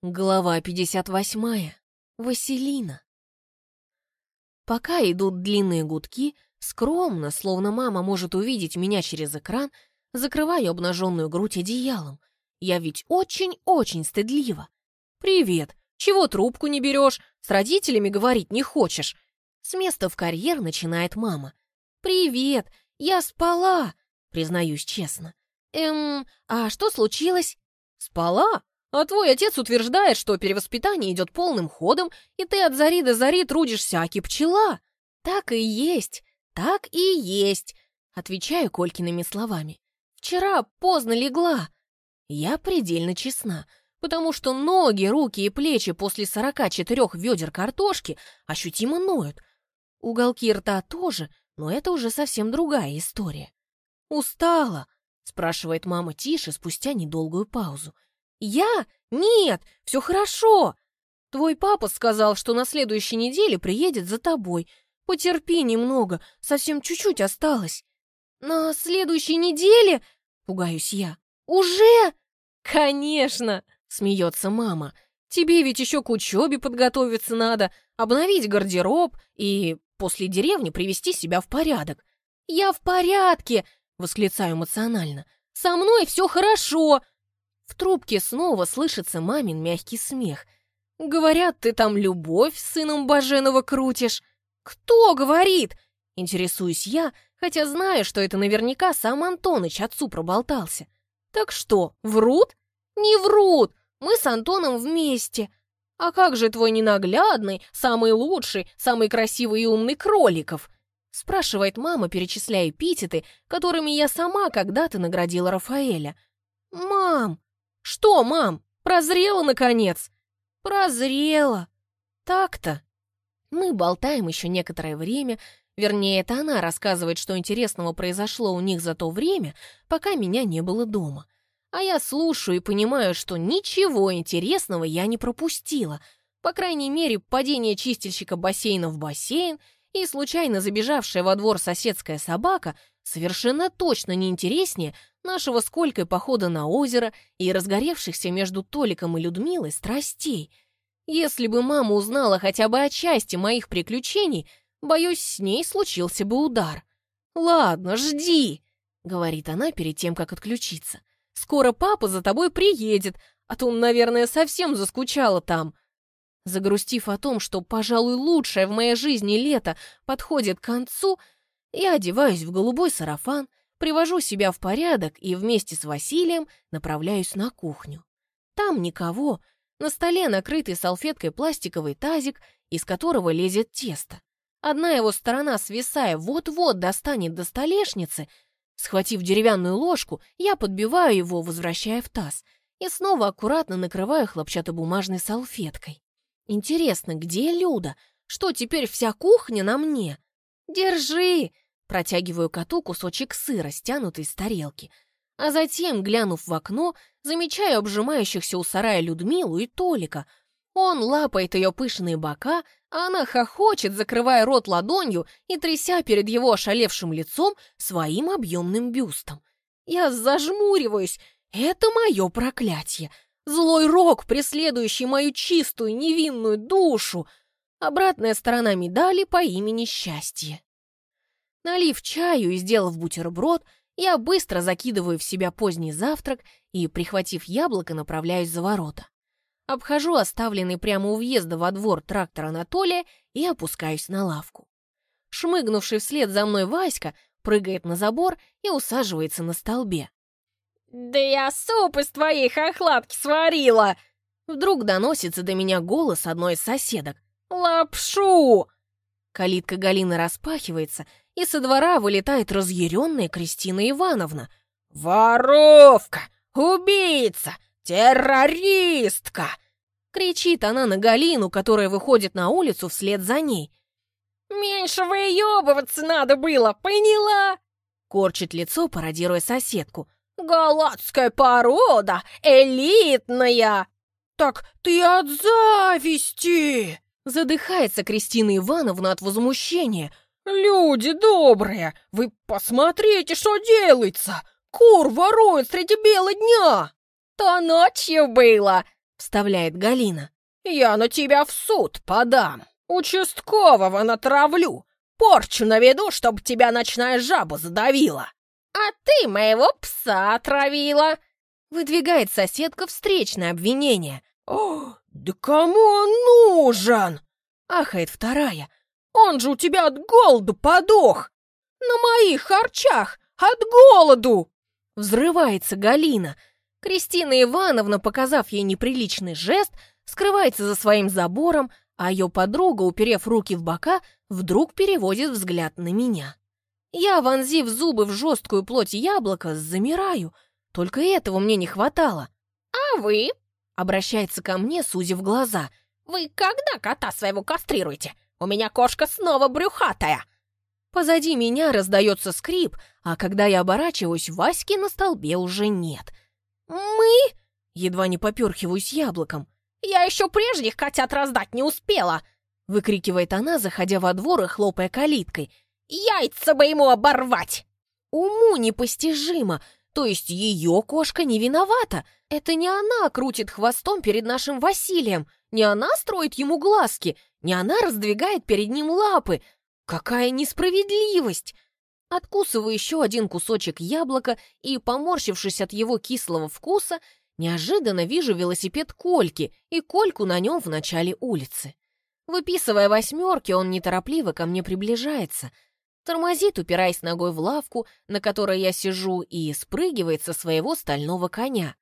Глава 58. Василина. Пока идут длинные гудки, скромно, словно мама может увидеть меня через экран, закрываю обнаженную грудь одеялом. Я ведь очень-очень стыдлива. «Привет! Чего трубку не берешь? С родителями говорить не хочешь?» С места в карьер начинает мама. «Привет! Я спала!» Признаюсь честно. «Эм, а что случилось?» «Спала? А твой отец утверждает, что перевоспитание идет полным ходом, и ты от зари до зари трудишься, аки пчела. Так и есть, так и есть, отвечаю Колькиными словами. Вчера поздно легла. Я предельно честна, потому что ноги, руки и плечи после сорока четырех ведер картошки ощутимо ноют. Уголки рта тоже, но это уже совсем другая история. «Устала?» — спрашивает мама тише спустя недолгую паузу. «Я? Нет, все хорошо. Твой папа сказал, что на следующей неделе приедет за тобой. Потерпи немного, совсем чуть-чуть осталось». «На следующей неделе?» — пугаюсь я. «Уже?» «Конечно!» — смеется мама. «Тебе ведь еще к учебе подготовиться надо, обновить гардероб и после деревни привести себя в порядок». «Я в порядке!» — восклицаю эмоционально. «Со мной все хорошо!» В трубке снова слышится мамин мягкий смех. «Говорят, ты там любовь с сыном Баженова крутишь». «Кто говорит?» Интересуюсь я, хотя знаю, что это наверняка сам Антоныч отцу проболтался. «Так что, врут?» «Не врут! Мы с Антоном вместе!» «А как же твой ненаглядный, самый лучший, самый красивый и умный Кроликов?» спрашивает мама, перечисляя эпитеты, которыми я сама когда-то наградила Рафаэля. «Мам!» «Что, мам, прозрела, наконец?» «Прозрела. Так-то». Мы болтаем еще некоторое время, вернее, это она рассказывает, что интересного произошло у них за то время, пока меня не было дома. А я слушаю и понимаю, что ничего интересного я не пропустила. По крайней мере, падение чистильщика бассейна в бассейн и случайно забежавшая во двор соседская собака совершенно точно не интереснее нашего сколько похода на озеро и разгоревшихся между Толиком и Людмилой страстей. Если бы мама узнала хотя бы о части моих приключений, боюсь, с ней случился бы удар. «Ладно, жди», — говорит она перед тем, как отключиться. «Скоро папа за тобой приедет, а то он, наверное, совсем заскучала там». Загрустив о том, что, пожалуй, лучшее в моей жизни лето подходит к концу, я одеваюсь в голубой сарафан, Привожу себя в порядок и вместе с Василием направляюсь на кухню. Там никого, на столе накрытый салфеткой пластиковый тазик, из которого лезет тесто. Одна его сторона, свисая, вот-вот достанет до столешницы. Схватив деревянную ложку, я подбиваю его, возвращая в таз, и снова аккуратно накрываю хлопчатобумажной салфеткой. Интересно, где Люда? Что теперь вся кухня на мне? «Держи!» Протягиваю коту кусочек сыра, стянутый с тарелки. А затем, глянув в окно, замечаю обжимающихся у сарая Людмилу и Толика. Он лапает ее пышные бока, а она хохочет, закрывая рот ладонью и тряся перед его ошалевшим лицом своим объемным бюстом. Я зажмуриваюсь. Это мое проклятие. Злой рок, преследующий мою чистую, невинную душу. Обратная сторона медали по имени Счастье. Налив чаю и сделав бутерброд, я быстро закидываю в себя поздний завтрак и, прихватив яблоко, направляюсь за ворота. Обхожу оставленный прямо у въезда во двор трактор Анатолия и опускаюсь на лавку. Шмыгнувший вслед за мной Васька прыгает на забор и усаживается на столбе. «Да я суп из твоей хохлатки сварила!» Вдруг доносится до меня голос одной из соседок. «Лапшу!» Калитка Галины распахивается, и со двора вылетает разъяренная Кристина Ивановна. «Воровка! Убийца! Террористка!» Кричит она на Галину, которая выходит на улицу вслед за ней. «Меньше выебываться надо было, поняла?» Корчит лицо, пародируя соседку. «Галатская порода, элитная!» «Так ты от зависти!» Задыхается Кристина Ивановна от возмущения. «Люди добрые, вы посмотрите, что делается! Кур воруют среди бела дня!» «То ночью было!» вставляет Галина. «Я на тебя в суд подам. Участкового натравлю. Порчу наведу, чтобы тебя ночная жаба задавила. А ты моего пса отравила!» Выдвигает соседка встречное обвинение. «О, да кому он нужен?» Ахает вторая. «Он же у тебя от голоду подох! На моих харчах! От голоду!» Взрывается Галина. Кристина Ивановна, показав ей неприличный жест, скрывается за своим забором, а ее подруга, уперев руки в бока, вдруг переводит взгляд на меня. Я, вонзив зубы в жесткую плоть яблока, замираю. Только этого мне не хватало. «А вы?» — обращается ко мне, сузив глаза. «Вы когда кота своего кастрируете? У меня кошка снова брюхатая!» Позади меня раздается скрип, а когда я оборачиваюсь, Васьки на столбе уже нет. «Мы?» — едва не поперхиваюсь яблоком. «Я еще прежних котят раздать не успела!» — выкрикивает она, заходя во двор и хлопая калиткой. «Яйца бы ему оборвать!» Уму непостижимо, то есть ее кошка не виновата. Это не она крутит хвостом перед нашим Василием, не она строит ему глазки, не она раздвигает перед ним лапы. Какая несправедливость! Откусываю еще один кусочек яблока и, поморщившись от его кислого вкуса, неожиданно вижу велосипед Кольки и Кольку на нем в начале улицы. Выписывая восьмерки, он неторопливо ко мне приближается, тормозит, упираясь ногой в лавку, на которой я сижу, и спрыгивает со своего стального коня.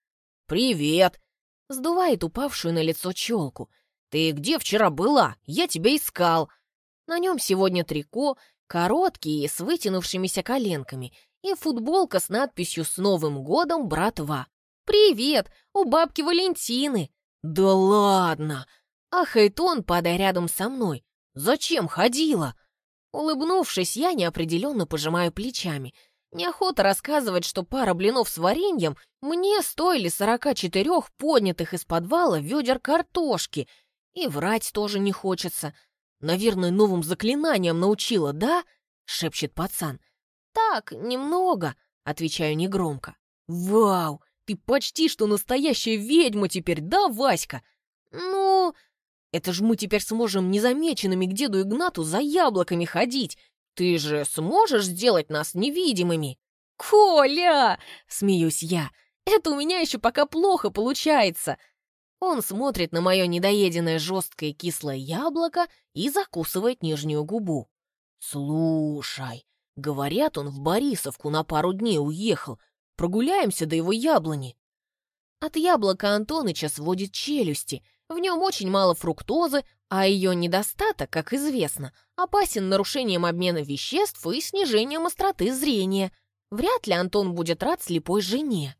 «Привет!» — сдувает упавшую на лицо челку. «Ты где вчера была? Я тебя искал!» На нем сегодня трико, короткие с вытянувшимися коленками и футболка с надписью «С Новым годом, братва!» «Привет! У бабки Валентины!» «Да ладно!» Ахает он, падая рядом со мной. «Зачем ходила?» Улыбнувшись, я неопределенно пожимаю плечами. Неохота рассказывать, что пара блинов с вареньем мне стоили сорока четырех поднятых из подвала ведер картошки. И врать тоже не хочется. Наверное, новым заклинанием научила, да?» — шепчет пацан. «Так, немного», — отвечаю негромко. «Вау, ты почти что настоящая ведьма теперь, да, Васька?» «Ну, это ж мы теперь сможем незамеченными к деду Игнату за яблоками ходить. Ты же сможешь сделать нас невидимыми?» «Коля!» — смеюсь я. «Это у меня еще пока плохо получается. Он смотрит на мое недоеденное жесткое кислое яблоко и закусывает нижнюю губу. «Слушай, говорят, он в Борисовку на пару дней уехал. Прогуляемся до его яблони». От яблока Антоныча сводит челюсти. В нем очень мало фруктозы, а ее недостаток, как известно, опасен нарушением обмена веществ и снижением остроты зрения. Вряд ли Антон будет рад слепой жене.